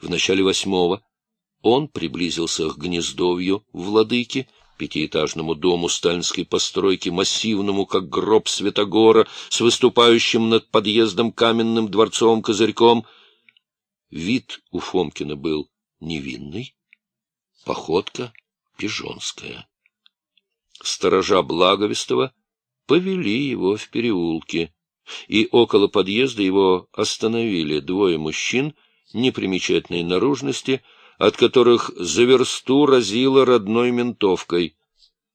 В начале восьмого он приблизился к гнездовью владыки, пятиэтажному дому сталинской постройки, массивному, как гроб Святогора, с выступающим над подъездом каменным дворцовым козырьком. Вид у Фомкина был невинный, походка пижонская. Сторожа Благовестова повели его в переулки, и около подъезда его остановили двое мужчин непримечательной наружности, от которых за версту разило родной ментовкой.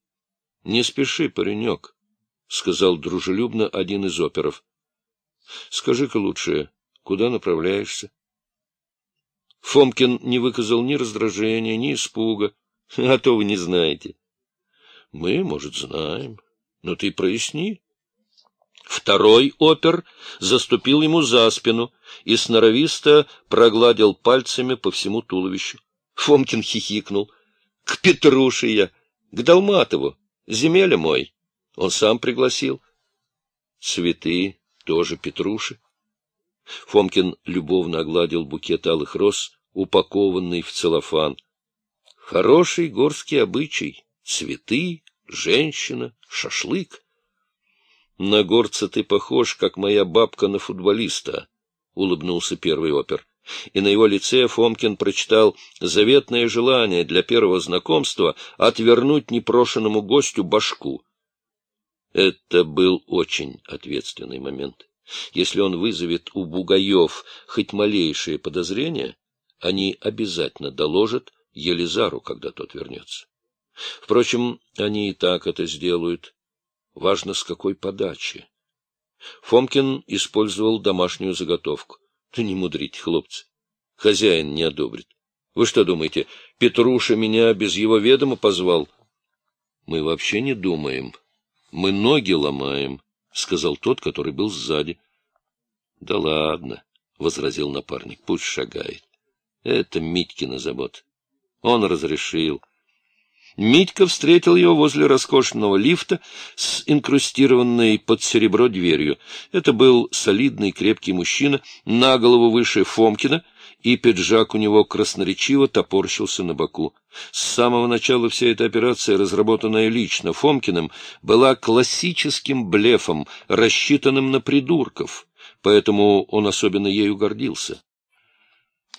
— Не спеши, паренек, — сказал дружелюбно один из оперов. — Скажи-ка лучше, куда направляешься? Фомкин не выказал ни раздражения, ни испуга. — А то вы не знаете. — Мы, может, знаем, но ты проясни. Второй опер заступил ему за спину и сноровисто прогладил пальцами по всему туловищу. Фомкин хихикнул. — К Петруше я, к Долматову, земеля мой. Он сам пригласил. Цветы тоже Петруши. Фомкин любовно огладил букет алых роз, упакованный в целлофан. Хороший горский обычай — цветы, женщина, шашлык. На горца ты похож, как моя бабка на футболиста, — улыбнулся первый опер. И на его лице Фомкин прочитал заветное желание для первого знакомства отвернуть непрошенному гостю башку. Это был очень ответственный момент. Если он вызовет у бугаев хоть малейшее подозрение, они обязательно доложат Елизару, когда тот вернется. Впрочем, они и так это сделают. Важно, с какой подачи. Фомкин использовал домашнюю заготовку. Да не мудрите, хлопцы. Хозяин не одобрит. Вы что думаете, Петруша меня без его ведома позвал? Мы вообще не думаем. Мы ноги ломаем, — сказал тот, который был сзади. — Да ладно, — возразил напарник, — пусть шагает. Это Митькина забот. Он разрешил. Митька встретил его возле роскошного лифта с инкрустированной под серебро дверью. Это был солидный крепкий мужчина, на голову выше Фомкина, и пиджак у него красноречиво топорщился на боку. С самого начала вся эта операция, разработанная лично Фомкиным, была классическим блефом, рассчитанным на придурков, поэтому он особенно ею гордился.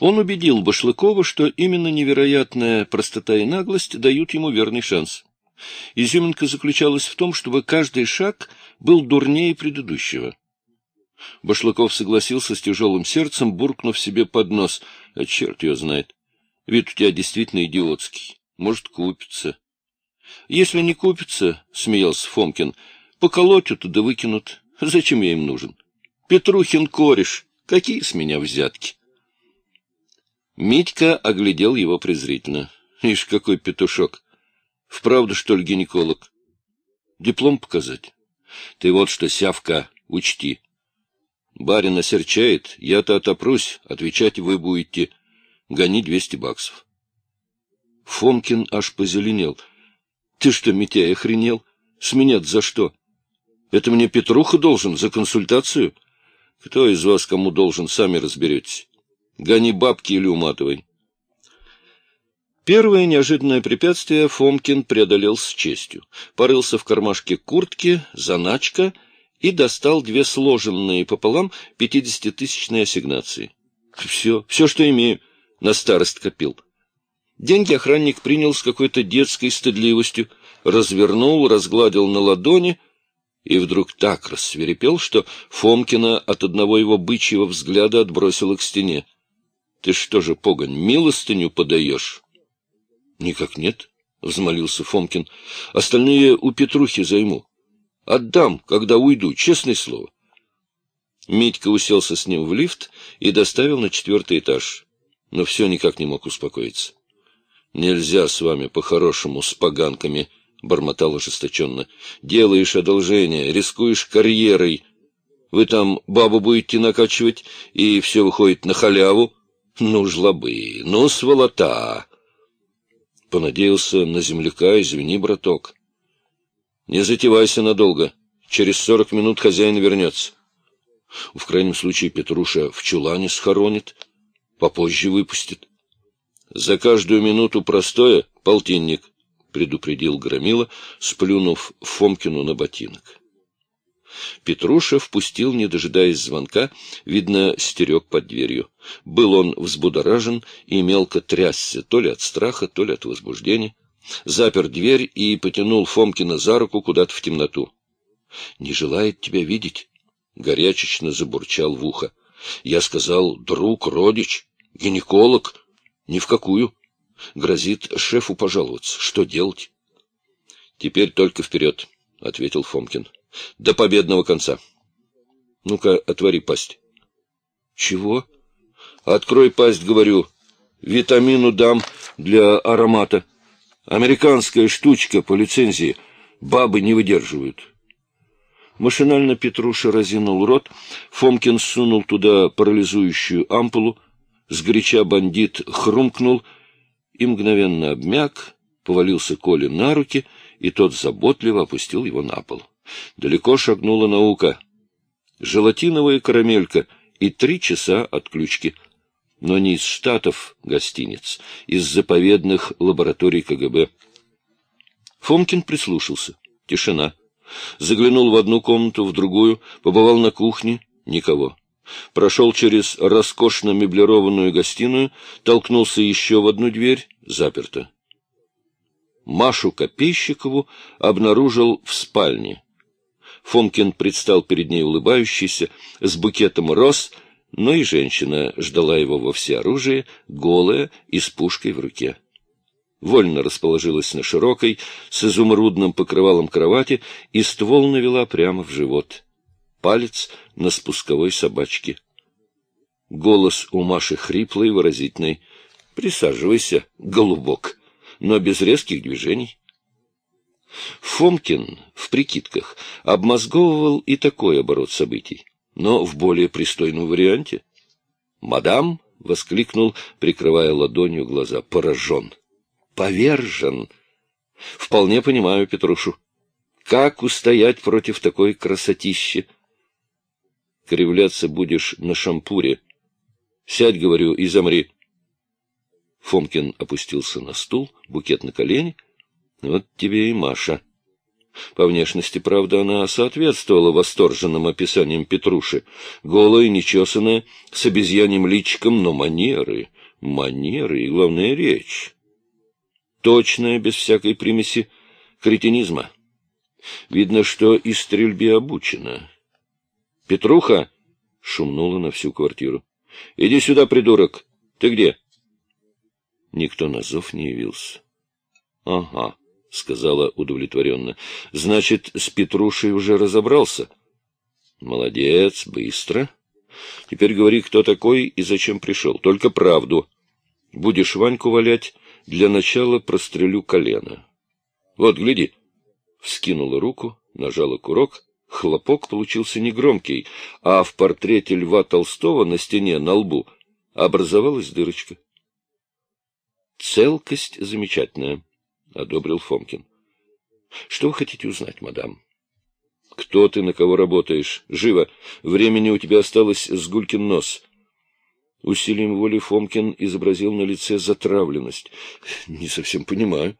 Он убедил Башлыкова, что именно невероятная простота и наглость дают ему верный шанс. Изюминка заключалась в том, чтобы каждый шаг был дурнее предыдущего. Башлыков согласился с тяжелым сердцем, буркнув себе под нос. А черт ее знает. Вид у тебя действительно идиотский. Может, купится. Если не купится, — смеялся Фомкин, — поколотят да выкинут. Зачем я им нужен? Петрухин кореш. Какие с меня взятки? Митька оглядел его презрительно. Ишь, какой петушок! Вправду, что ли, гинеколог? Диплом показать? Ты вот что, сявка, учти. Барин осерчает, я-то отопрусь, отвечать вы будете. Гони двести баксов. Фомкин аж позеленел. Ты что, Митяй, охренел? С меня за что? Это мне Петруха должен за консультацию? Кто из вас кому должен, сами разберетесь. Гони бабки или уматывай. Первое неожиданное препятствие Фомкин преодолел с честью. Порылся в кармашке куртки, заначка и достал две сложенные пополам пятидесятитысячные ассигнации. Все, все, что имею, на старость копил. Деньги охранник принял с какой-то детской стыдливостью, развернул, разгладил на ладони и вдруг так рассверепел, что Фомкина от одного его бычьего взгляда отбросило к стене. Ты что же, погонь, милостыню подаешь? — Никак нет, — взмолился Фомкин. — Остальные у Петрухи займу. Отдам, когда уйду, честное слово. Митька уселся с ним в лифт и доставил на четвертый этаж, но все никак не мог успокоиться. — Нельзя с вами по-хорошему, с поганками, — бормотал ожесточенно. — Делаешь одолжение, рискуешь карьерой. Вы там бабу будете накачивать, и все выходит на халяву. Ну, жлобы, ну, сволота! Понадеялся на земляка, извини, браток. Не затевайся надолго. Через сорок минут хозяин вернется. В крайнем случае Петруша в чулане схоронит. Попозже выпустит. За каждую минуту простоя — полтинник, — предупредил Громила, сплюнув Фомкину на ботинок. Петруша впустил, не дожидаясь звонка, видно, стерег под дверью. Был он взбудоражен и мелко трясся, то ли от страха, то ли от возбуждения. Запер дверь и потянул Фомкина за руку куда-то в темноту. — Не желает тебя видеть? — горячечно забурчал в ухо. Я сказал, друг, родич, гинеколог. Ни в какую. Грозит шефу пожаловаться. Что делать? — Теперь только вперед, — ответил Фомкин. — До победного конца. — Ну-ка, отвори пасть. — Чего? — Открой пасть, говорю. Витамину дам для аромата. Американская штучка по лицензии. Бабы не выдерживают. Машинально Петруша разинул рот, Фомкин сунул туда парализующую ампулу, сгоряча бандит хрумкнул и мгновенно обмяк, повалился Коле на руки, и тот заботливо опустил его на пол. Далеко шагнула наука. Желатиновая карамелька и три часа отключки. Но не из штатов гостиниц, из заповедных лабораторий КГБ. Фомкин прислушался. Тишина. Заглянул в одну комнату, в другую, побывал на кухне — никого. Прошел через роскошно меблированную гостиную, толкнулся еще в одну дверь — заперто. Машу Копейщикову обнаружил в спальне. Фомкин предстал перед ней улыбающийся, с букетом роз, но и женщина ждала его во всеоружии, голая и с пушкой в руке вольно расположилась на широкой, с изумрудным покрывалом кровати и ствол навела прямо в живот. Палец на спусковой собачке. Голос у Маши хриплый и выразительный. «Присаживайся, голубок», но без резких движений. Фомкин в прикидках обмозговывал и такой оборот событий, но в более пристойном варианте. «Мадам!» — воскликнул, прикрывая ладонью глаза. «Поражен!» повержен. Вполне понимаю Петрушу. Как устоять против такой красотищи? Кривляться будешь на шампуре. Сядь, говорю, и замри. Фомкин опустился на стул, букет на колени. Вот тебе и Маша. По внешности, правда, она соответствовала восторженным описаниям Петруши. Голая, нечесанная, с обезьяньим личиком, но манеры, манеры и, главное, речь точная, без всякой примеси кретинизма. Видно, что и стрельбе обучена. «Петруха!» — шумнула на всю квартиру. «Иди сюда, придурок! Ты где?» Никто на зов не явился. «Ага», — сказала удовлетворенно. «Значит, с Петрушей уже разобрался?» «Молодец, быстро. Теперь говори, кто такой и зачем пришел. Только правду. Будешь Ваньку валять, для начала прострелю колено. Вот, гляди. Вскинула руку, нажала курок. Хлопок получился негромкий, а в портрете Льва Толстого на стене, на лбу, образовалась дырочка. «Целкость замечательная», — одобрил Фомкин. «Что вы хотите узнать, мадам?» «Кто ты, на кого работаешь? Живо! Времени у тебя осталось с гулькин нос. Усилием воли Фомкин изобразил на лице затравленность. — Не совсем понимаю.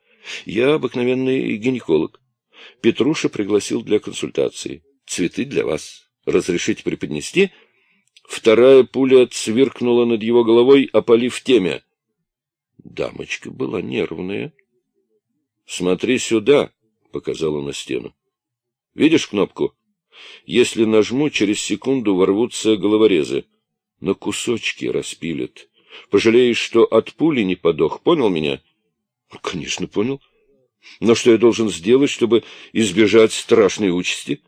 Я обыкновенный гинеколог. Петруша пригласил для консультации. Цветы для вас. Разрешите преподнести? Вторая пуля цвиркнула над его головой, опалив темя. Дамочка была нервная. — Смотри сюда, — показала на стену. — Видишь кнопку? Если нажму, через секунду ворвутся головорезы на кусочки распилят. Пожалеешь, что от пули не подох. Понял меня? — Конечно, понял. Но что я должен сделать, чтобы избежать страшной участи?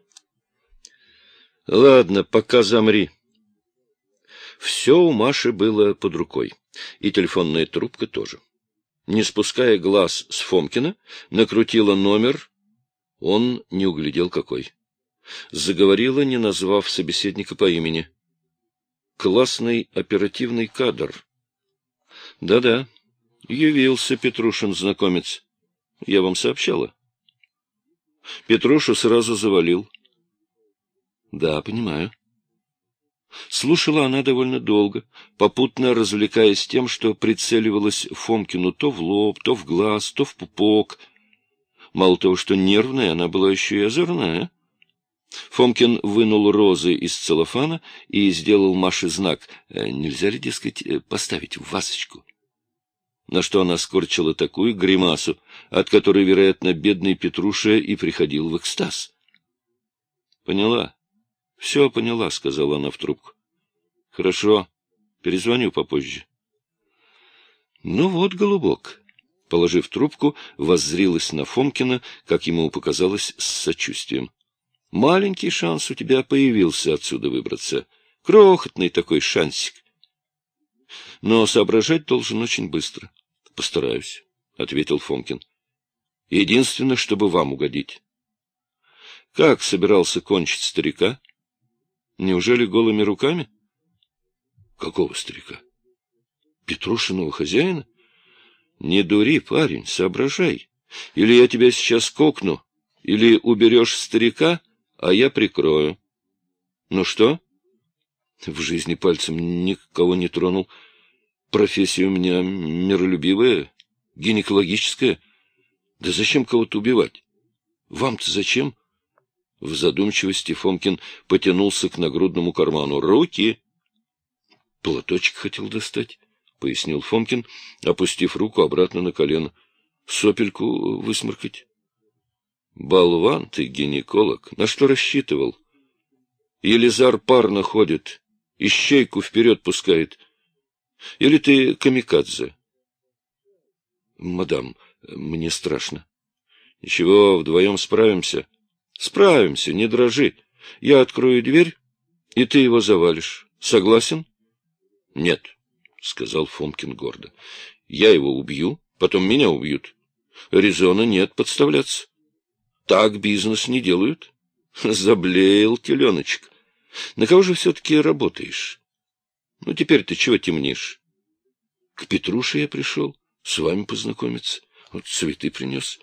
— Ладно, пока замри. Все у Маши было под рукой, и телефонная трубка тоже. Не спуская глаз с Фомкина, накрутила номер. Он не углядел какой. Заговорила, не назвав собеседника по имени классный оперативный кадр. Да-да, явился Петрушин знакомец. Я вам сообщала. Петрушу сразу завалил. Да, понимаю. Слушала она довольно долго, попутно развлекаясь тем, что прицеливалась Фомкину то в лоб, то в глаз, то в пупок. Мало того, что нервная, она была еще и озорная. Фомкин вынул розы из целлофана и сделал Маше знак. «Э, нельзя ли, дескать, э, поставить в вазочку? На что она скорчила такую гримасу, от которой, вероятно, бедный Петруша и приходил в экстаз. — Поняла. — Все поняла, — сказала она в трубку. — Хорошо. Перезвоню попозже. — Ну вот, голубок. Положив трубку, воззрилась на Фомкина, как ему показалось, с сочувствием. Маленький шанс у тебя появился отсюда выбраться. Крохотный такой шансик. Но соображать должен очень быстро. — Постараюсь, — ответил Фомкин. — Единственное, чтобы вам угодить. — Как собирался кончить старика? Неужели голыми руками? — Какого старика? — Петрушиного хозяина? — Не дури, парень, соображай. Или я тебя сейчас кокну, или уберешь старика — а я прикрою. Ну что? В жизни пальцем никого не тронул. Профессия у меня миролюбивая, гинекологическая. Да зачем кого-то убивать? Вам-то зачем? В задумчивости Фомкин потянулся к нагрудному карману. Руки! Платочек хотел достать, — пояснил Фомкин, опустив руку обратно на колено. Сопельку высморкать. Болван ты, гинеколог, на что рассчитывал? Елизар парно ходит, ищейку вперед пускает. Или ты камикадзе? Мадам, мне страшно. Ничего, вдвоем справимся. Справимся, не дрожи. Я открою дверь, и ты его завалишь. Согласен? Нет, — сказал Фомкин гордо. Я его убью, потом меня убьют. Резона нет подставляться. Так бизнес не делают. Заблеял теленочек. На кого же все-таки работаешь? Ну, теперь ты чего темнишь? К Петруше я пришел, с вами познакомиться. Вот цветы принес.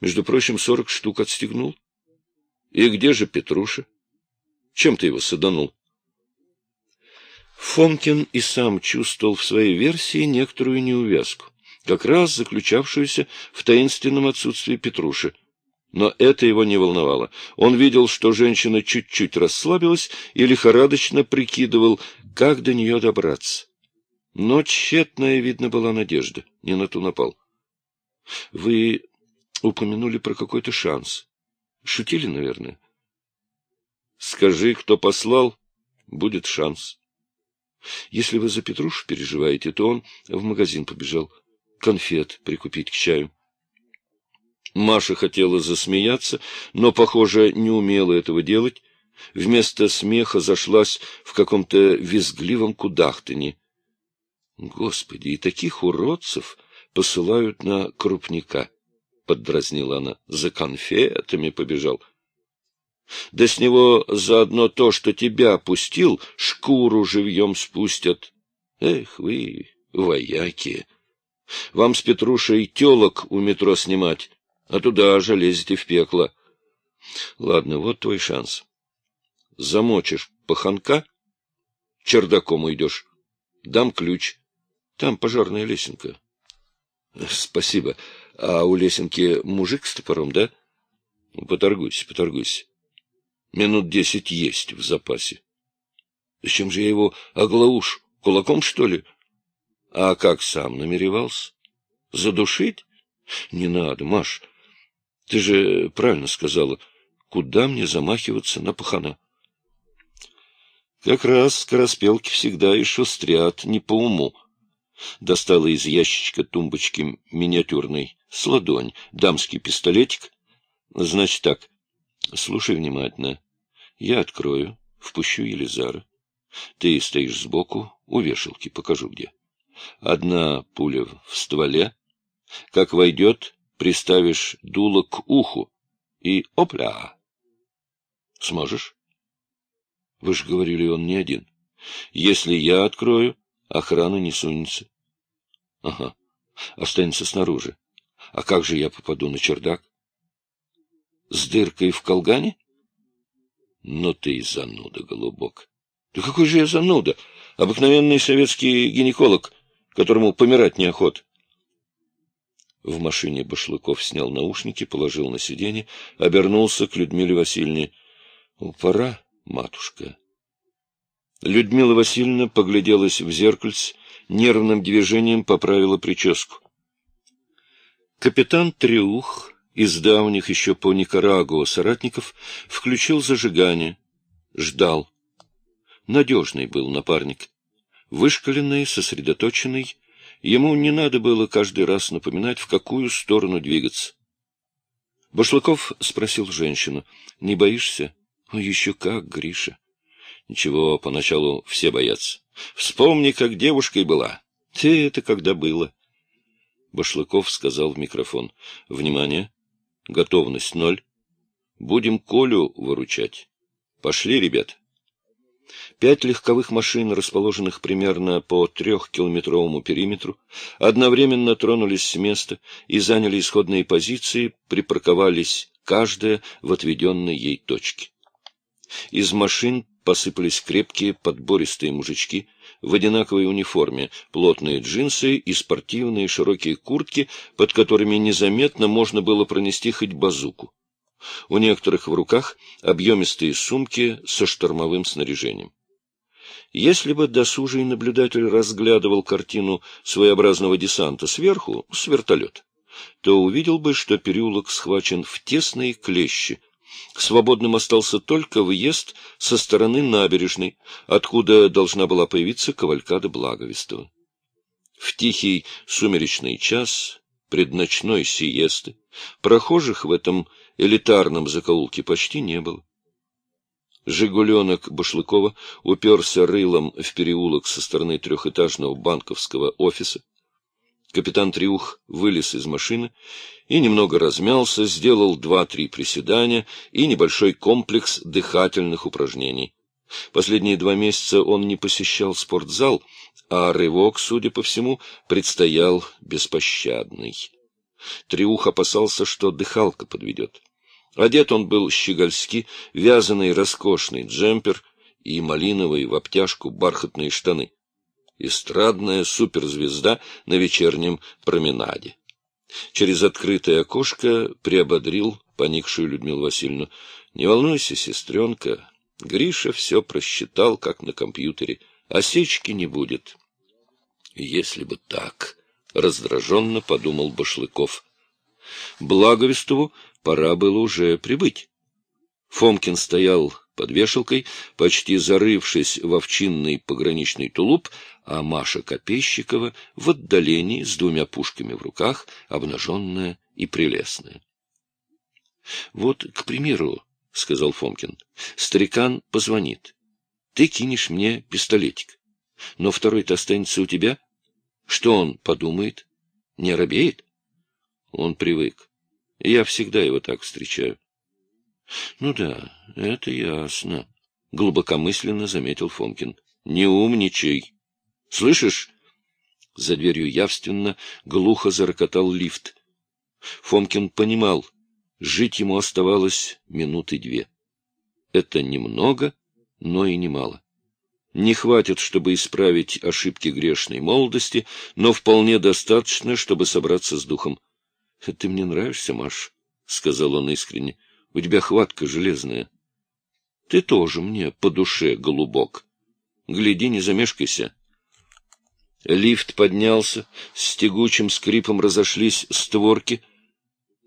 Между прочим, сорок штук отстегнул. И где же Петруша? Чем ты его саданул? Фомкин и сам чувствовал в своей версии некоторую неувязку, как раз заключавшуюся в таинственном отсутствии Петруши. Но это его не волновало. Он видел, что женщина чуть-чуть расслабилась и лихорадочно прикидывал, как до нее добраться. Но тщетная, видно, была надежда. Не на ту напал. — Вы упомянули про какой-то шанс. Шутили, наверное? — Скажи, кто послал, будет шанс. Если вы за Петрушу переживаете, то он в магазин побежал. Конфет прикупить к чаю. Маша хотела засмеяться, но, похоже, не умела этого делать. Вместо смеха зашлась в каком-то визгливом кудахтане. Господи, и таких уродцев посылают на крупника, — поддразнила она. За конфетами побежал. Да с него заодно то, что тебя опустил, шкуру живьем спустят. Эх вы, вояки! Вам с Петрушей телок у метро снимать, а туда же лезете в пекло. Ладно, вот твой шанс. Замочишь паханка, чердаком уйдешь. Дам ключ. Там пожарная лесенка. Спасибо. А у лесенки мужик с топором, да? Поторгуйся, поторгуйся. Минут десять есть в запасе. Зачем же я его оглауш? Кулаком, что ли? А как сам намеревался? Задушить? Не надо, Маш. Ты же правильно сказала, куда мне замахиваться на пахана? Как раз скороспелки всегда и шустрят не по уму. Достала из ящичка тумбочки миниатюрный с ладонь дамский пистолетик. Значит так, слушай внимательно. Я открою, впущу Елизара. Ты стоишь сбоку, у вешалки, покажу где. Одна пуля в стволе. Как войдет, приставишь дуло к уху и опля. Сможешь? Вы же говорили, он не один. Если я открою, охрана не сунется. Ага, останется снаружи. А как же я попаду на чердак? С дыркой в колгане? Ну ты и зануда, голубок. Да какой же я зануда! Обыкновенный советский гинеколог, которому помирать неохот. В машине Башлыков снял наушники, положил на сиденье, обернулся к Людмиле Васильевне. — Пора, матушка. Людмила Васильевна погляделась в зеркальце, нервным движением поправила прическу. Капитан Триух из давних еще по Никарагуа соратников включил зажигание, ждал. Надежный был напарник. Вышкаленный, сосредоточенный, ему не надо было каждый раз напоминать, в какую сторону двигаться. Башлыков спросил женщину, — Не боишься? — Еще как, Гриша. Ничего, поначалу все боятся. Вспомни, как девушкой была. Ты это когда было. Башлыков сказал в микрофон. — Внимание! Готовность ноль. Будем Колю выручать. Пошли, ребят. Пять легковых машин, расположенных примерно по трехкилометровому периметру, одновременно тронулись с места и заняли исходные позиции, припарковались каждая в отведенной ей точке. Из машин посыпались крепкие подбористые мужички в одинаковой униформе, плотные джинсы и спортивные широкие куртки, под которыми незаметно можно было пронести хоть базуку. У некоторых в руках объемистые сумки со штормовым снаряжением. Если бы досужий наблюдатель разглядывал картину своеобразного десанта сверху, с вертолета, то увидел бы, что переулок схвачен в тесные клещи — Свободным остался только въезд со стороны набережной, откуда должна была появиться кавалькада Благовестова. В тихий сумеречный час предночной сиесты прохожих в этом элитарном закоулке почти не было. «Жигуленок» Башлыкова уперся рылом в переулок со стороны трехэтажного банковского офиса. Капитан Триух вылез из машины и немного размялся, сделал два-три приседания и небольшой комплекс дыхательных упражнений. Последние два месяца он не посещал спортзал, а рывок, судя по всему, предстоял беспощадный. Триух опасался, что дыхалка подведет. Одет он был щегольски, вязаный роскошный джемпер и малиновые в обтяжку бархатные штаны эстрадная суперзвезда на вечернем променаде. Через открытое окошко приободрил поникшую Людмилу Васильевну. — Не волнуйся, сестренка, Гриша все просчитал, как на компьютере. Осечки не будет. — Если бы так, — раздраженно подумал Башлыков. Благовестову пора было уже прибыть. Фомкин стоял под вешалкой, почти зарывшись в овчинный пограничный тулуп, а Маша Копейщикова в отдалении с двумя пушками в руках, обнаженная и прелестная. — Вот, к примеру, — сказал Фомкин, — старикан позвонит. Ты кинешь мне пистолетик. Но второй-то останется у тебя. Что он подумает? Не робеет? Он привык. Я всегда его так встречаю. — Ну да, это ясно, — глубокомысленно заметил Фомкин. — Не умничай. Слышишь? За дверью явственно глухо зарокотал лифт. Фомкин понимал, жить ему оставалось минуты две. Это немного, но и немало. Не хватит, чтобы исправить ошибки грешной молодости, но вполне достаточно, чтобы собраться с духом. — Ты мне нравишься, Маш, — сказал он искренне. У тебя хватка железная. Ты тоже мне по душе, голубок. Гляди, не замешкайся. Лифт поднялся, с тягучим скрипом разошлись створки.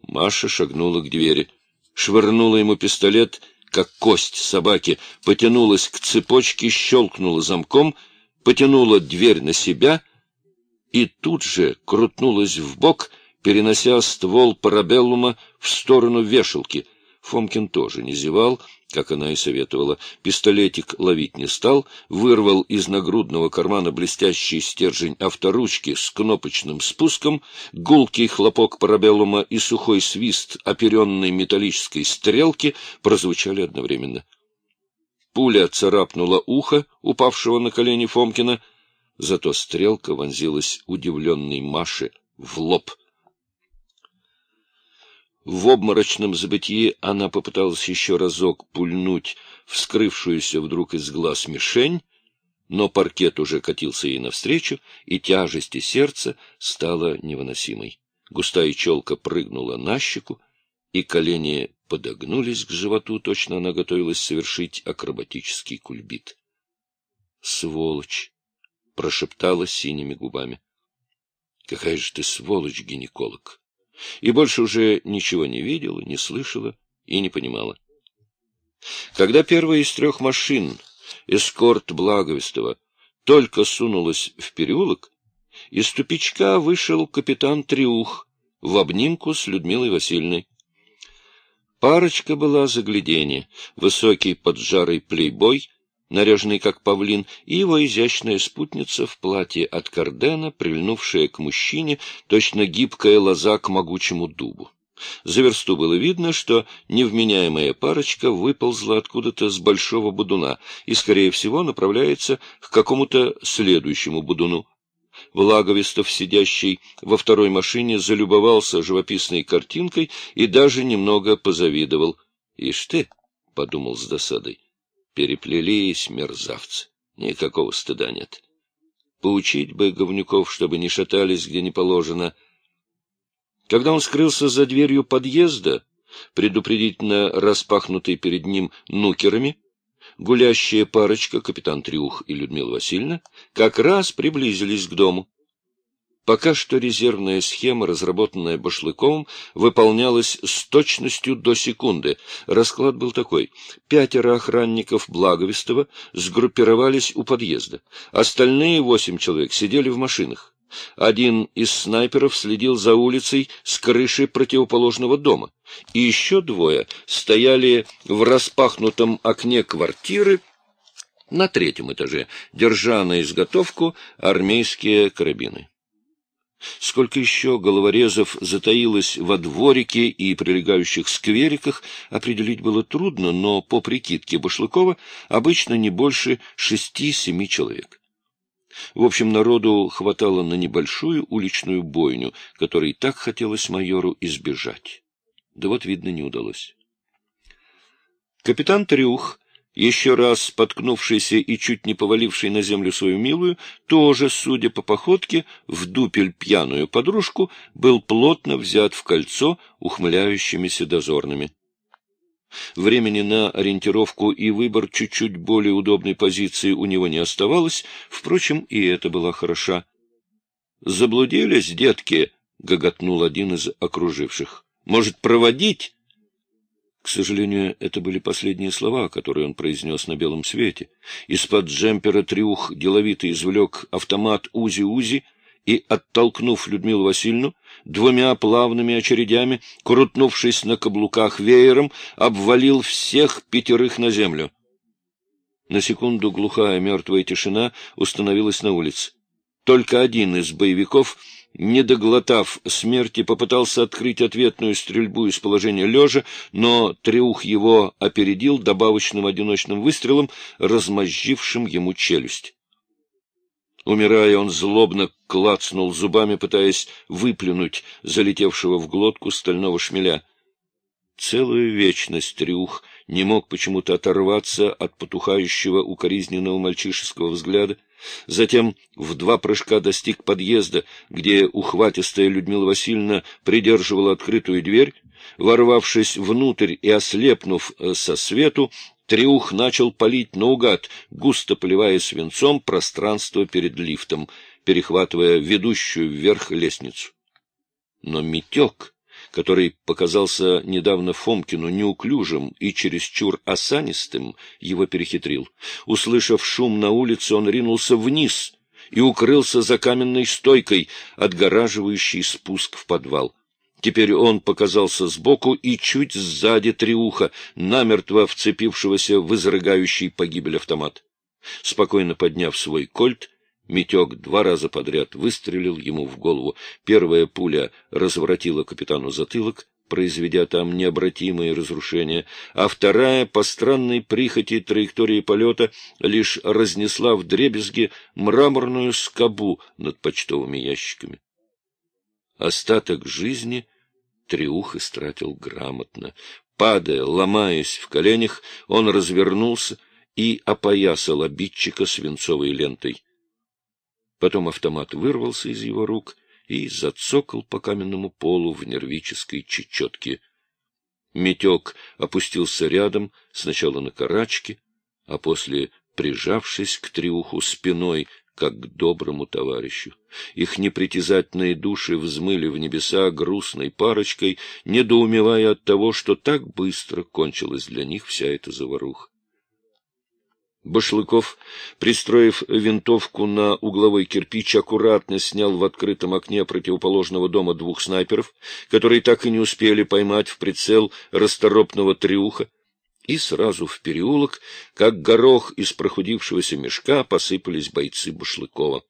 Маша шагнула к двери, швырнула ему пистолет, как кость собаки, потянулась к цепочке, щелкнула замком, потянула дверь на себя и тут же крутнулась в бок, перенося ствол парабеллума в сторону вешалки — Фомкин тоже не зевал, как она и советовала. Пистолетик ловить не стал, вырвал из нагрудного кармана блестящий стержень авторучки с кнопочным спуском, гулкий хлопок парабеллума и сухой свист оперенной металлической стрелки прозвучали одновременно. Пуля царапнула ухо упавшего на колени Фомкина, зато стрелка вонзилась удивленной Маше в лоб — В обморочном забытии она попыталась еще разок пульнуть вскрывшуюся вдруг из глаз мишень, но паркет уже катился ей навстречу, и тяжесть сердца стала невыносимой. Густая челка прыгнула на щеку, и колени подогнулись к животу, точно она готовилась совершить акробатический кульбит. «Сволочь!» — прошептала синими губами. «Какая же ты сволочь, гинеколог!» И больше уже ничего не видела, не слышала и не понимала. Когда первая из трех машин, эскорт Благовестова, только сунулась в переулок, из тупичка вышел капитан Триух в обнимку с Людмилой Васильевной. Парочка была загляденье, высокий поджарый плейбой, наряженный как павлин, и его изящная спутница в платье от кардена, прильнувшая к мужчине, точно гибкая лоза к могучему дубу. За версту было видно, что невменяемая парочка выползла откуда-то с большого будуна и, скорее всего, направляется к какому-то следующему будуну. Благовестов, сидящий во второй машине, залюбовался живописной картинкой и даже немного позавидовал. — Ишь ты, — подумал с досадой, — переплелись мерзавцы, никакого стыда нет. Поучить бы говнюков, чтобы не шатались, где не положено. Когда он скрылся за дверью подъезда, предупредительно распахнутой перед ним нукерами, гулящая парочка, капитан Трюх и Людмила Васильевна, как раз приблизились к дому. Пока что резервная схема, разработанная Башлыковым, выполнялась с точностью до секунды. Расклад был такой. Пятеро охранников Благовестова сгруппировались у подъезда. Остальные восемь человек сидели в машинах. Один из снайперов следил за улицей с крыши противоположного дома, и еще двое стояли в распахнутом окне квартиры на третьем этаже, держа на изготовку армейские карабины. Сколько еще головорезов затаилось во дворике и прилегающих сквериках, определить было трудно, но по прикидке Башлыкова обычно не больше шести-семи человек. В общем, народу хватало на небольшую уличную бойню, которой так хотелось майору избежать. Да вот, видно, не удалось. Капитан Трюх, еще раз споткнувшийся и чуть не поваливший на землю свою милую, тоже, судя по походке, в дупель пьяную подружку, был плотно взят в кольцо ухмыляющимися дозорными. Времени на ориентировку и выбор чуть-чуть более удобной позиции у него не оставалось, впрочем, и это была хороша. «Заблудились, детки?» — гоготнул один из окруживших. «Может, проводить?» К сожалению, это были последние слова, которые он произнес на белом свете. Из-под джемпера Трюх деловито извлек автомат Узи-Узи и, оттолкнув Людмилу Васильевну, двумя плавными очередями, крутнувшись на каблуках веером, обвалил всех пятерых на землю. На секунду глухая мертвая тишина установилась на улице. Только один из боевиков, не доглотав смерти, попытался открыть ответную стрельбу из положения лежа, но Треух его опередил добавочным одиночным выстрелом, размозжившим ему челюсть. Умирая, он злобно клацнул зубами, пытаясь выплюнуть залетевшего в глотку стального шмеля. Целую вечность Трюх не мог почему-то оторваться от потухающего укоризненного мальчишеского взгляда. Затем в два прыжка достиг подъезда, где ухватистая Людмила Васильевна придерживала открытую дверь. Ворвавшись внутрь и ослепнув э, со свету, Триух начал палить наугад, густо поливая свинцом пространство перед лифтом, перехватывая ведущую вверх лестницу. Но Митек, который показался недавно Фомкину неуклюжим и чересчур осанистым, его перехитрил. Услышав шум на улице, он ринулся вниз и укрылся за каменной стойкой, отгораживающей спуск в подвал. Теперь он показался сбоку и чуть сзади триуха, намертво вцепившегося в изрыгающий погибель автомат. Спокойно подняв свой кольт, Митек два раза подряд выстрелил ему в голову. Первая пуля разворотила капитану затылок, произведя там необратимые разрушения, а вторая, по странной прихоти траектории полета, лишь разнесла в дребезги мраморную скобу над почтовыми ящиками. Остаток жизни Триух истратил грамотно. Падая, ломаясь в коленях, он развернулся и опоясал обидчика свинцовой лентой. Потом автомат вырвался из его рук и зацокал по каменному полу в нервической чечетке. Метек опустился рядом, сначала на карачки, а после, прижавшись к триуху спиной, как к доброму товарищу. Их непритязательные души взмыли в небеса грустной парочкой, недоумевая от того, что так быстро кончилась для них вся эта заваруха. Башлыков, пристроив винтовку на угловой кирпич, аккуратно снял в открытом окне противоположного дома двух снайперов, которые так и не успели поймать в прицел расторопного трюха, и сразу в переулок, как горох из прохудившегося мешка, посыпались бойцы Башлыкова.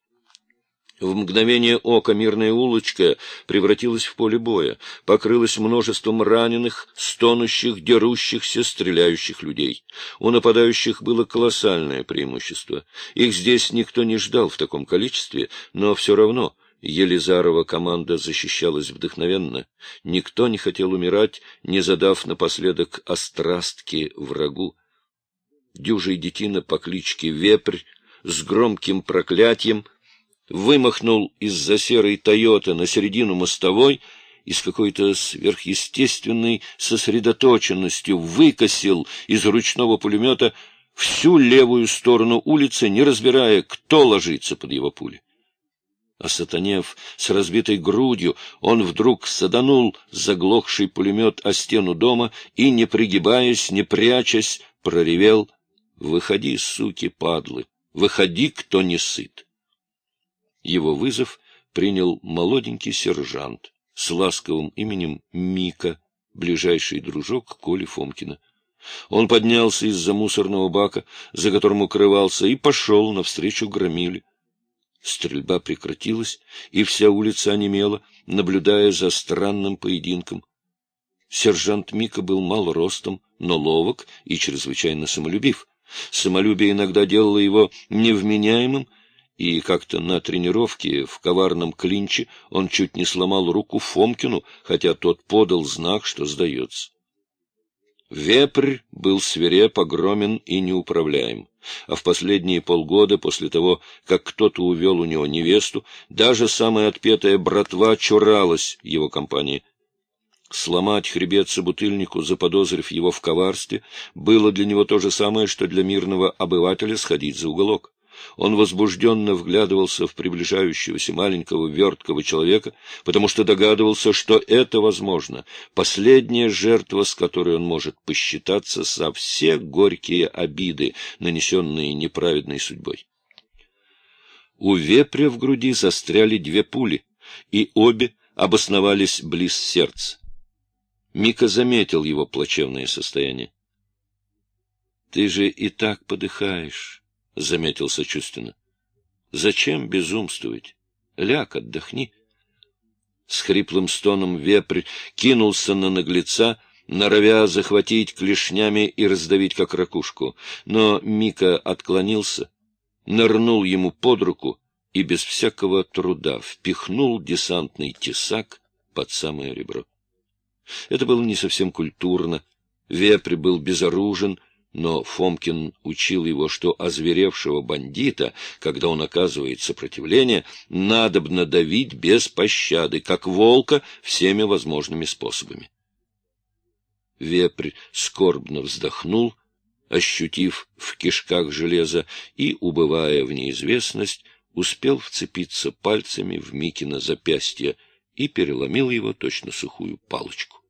В мгновение ока мирная улочка превратилась в поле боя, покрылась множеством раненых, стонущих, дерущихся, стреляющих людей. У нападающих было колоссальное преимущество. Их здесь никто не ждал в таком количестве, но все равно Елизарова команда защищалась вдохновенно. Никто не хотел умирать, не задав напоследок острастки врагу. Дюжий детина по кличке Вепрь с громким проклятием — вымахнул из-за серой «Тойоты» на середину мостовой и с какой-то сверхъестественной сосредоточенностью выкосил из ручного пулемета всю левую сторону улицы, не разбирая, кто ложится под его пули. Осатанев с разбитой грудью, он вдруг саданул заглохший пулемет о стену дома и, не пригибаясь, не прячась, проревел «Выходи, суки, падлы, выходи, кто не сыт». Его вызов принял молоденький сержант с ласковым именем Мика, ближайший дружок Коли Фомкина. Он поднялся из-за мусорного бака, за которым укрывался, и пошел навстречу громиле. Стрельба прекратилась, и вся улица онемела, наблюдая за странным поединком. Сержант Мика был мал ростом, но ловок и чрезвычайно самолюбив. Самолюбие иногда делало его невменяемым, и как-то на тренировке в коварном клинче он чуть не сломал руку Фомкину, хотя тот подал знак, что сдается. Вепрь был свиреп, огромен и неуправляем. А в последние полгода, после того, как кто-то увел у него невесту, даже самая отпетая братва чуралась его компании. Сломать хребет собутыльнику, заподозрив его в коварстве, было для него то же самое, что для мирного обывателя сходить за уголок. Он возбужденно вглядывался в приближающегося маленького верткого человека, потому что догадывался, что это, возможно, последняя жертва, с которой он может посчитаться за все горькие обиды, нанесенные неправедной судьбой. У вепря в груди застряли две пули, и обе обосновались близ сердца. Мика заметил его плачевное состояние. — Ты же и так подыхаешь. — заметил сочувственно. — Зачем безумствовать? Ляг, отдохни. С хриплым стоном вепрь кинулся на наглеца, норовя захватить клешнями и раздавить как ракушку. Но Мика отклонился, нырнул ему под руку и без всякого труда впихнул десантный тесак под самое ребро. Это было не совсем культурно. Вепрь был безоружен, но Фомкин учил его, что озверевшего бандита, когда он оказывает сопротивление, надобно давить без пощады, как волка, всеми возможными способами. Вепрь скорбно вздохнул, ощутив в кишках железо, и, убывая в неизвестность, успел вцепиться пальцами в Микина запястье и переломил его точно сухую палочку.